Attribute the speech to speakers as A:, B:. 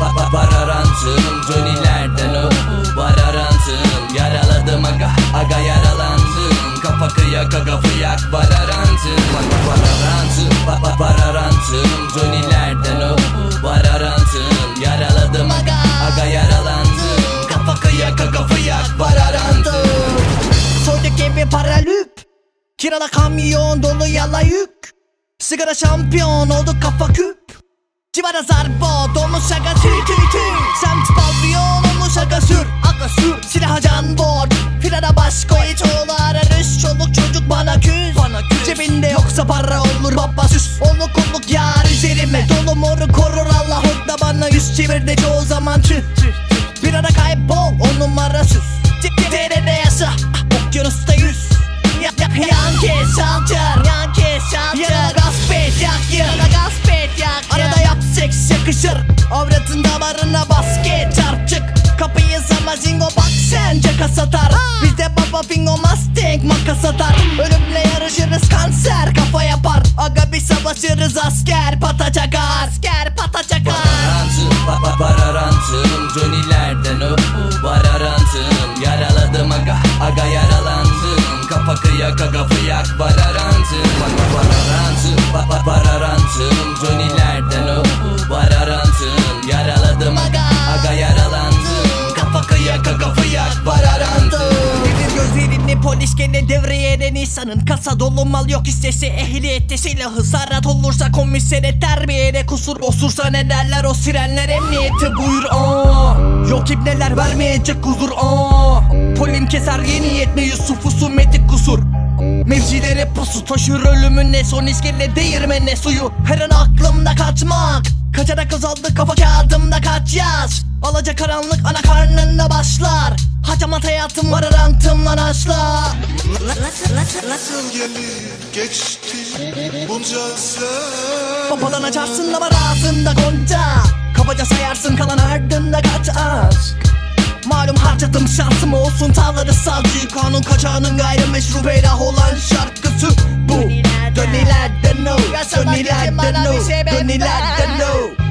A: pa pa pararantım Johnny'lerden o var arantım Yaraladım aga, aga yaralandım. Kafa kıyak aga fıyak var arantım Pa pa pararantım, pa pa pararantım Johnny'lerden o var arantım Yaraladım aga, aga yaralandım. Kafa kıyak aga fıyak var arantım
B: Soyduk evi paralüp Kirala kamyon dolu yala yük. Sigara şampiyon oldu kafa küp Civara zarbo dolmuş şaka tüy tüy tüy Semt pavyon olmuş aga sür Aga sür. Silaha can bor Firara baş koy. Çoğulu ararış Çoluk çocuk bana küs. Bana küs. Cebinde yoksa para olur baba süs. Oluk oluk yar üzerime. Dolu moru korur Allah Hırda bana yüz çevirdi. Çoğu zaman tüh seks yakışır Avratın damarına basket çarpçık Kapıyı sama zingo bak sen caka satar Bizde baba bingo mustang makas atar. Ölümle yarışırız kanser kafa yapar. Aga bir savaşırız asker pata çakar Asker pata çakar
A: Pararantım, pa pa pararantım Johnny'lerden o var arantım Yaraladım aga, aga yaralandım. Kafa kıyak aga fıyak var arantım Pa pa pararantım,
B: de Nisan'ın Kasa dolu mal yok istese ehliyette silahı Sarat olursa komisere terbiyede kusur Osursa ne derler o sirenler emniyete buyur aa. Yok ibneler vermeyecek huzur aa. Polim keser yeni yetme Yusuf'u sumetik kusur. Mevzilere pusu taşır ölümüne son iskele değirmene suyu. Her an aklımda kaçmak. Kaçarak azaldı kafa kağıdımda kaç yaz. Alaca karanlık ana karnında başlar Hacamat hayatım var arantımdan aşla
C: Nasıl nasıl nasıl
D: gelip geçti bunca sen
B: Babadan açarsın ama ağzında gonca. Kabaca sayarsın kalan ardında kaç aşk. Malum harcadım şansım olsun tavları savcı Kanun kaçağının gayrimeşru beylah olan şarkısı bu. Dönilerden no. Dönilerden no. Dönilerden no